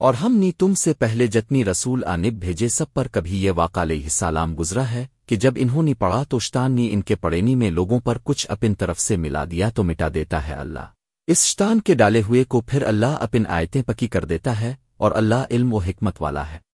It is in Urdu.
اور ہم نے تم سے پہلے جتنی رسول آنب بھیجے سب پر کبھی یہ واقع علیہ السلام گزرا ہے کہ جب انہوں نے پڑھا تو شتان نے ان کے پڑینی میں لوگوں پر کچھ اپن طرف سے ملا دیا تو مٹا دیتا ہے اللہ۔ اس شتان کے ڈالے ہوئے کو پھر اللہ اپن آیتیں پکی کر دیتا ہے اور اللہ علم و حکمت والا ہے۔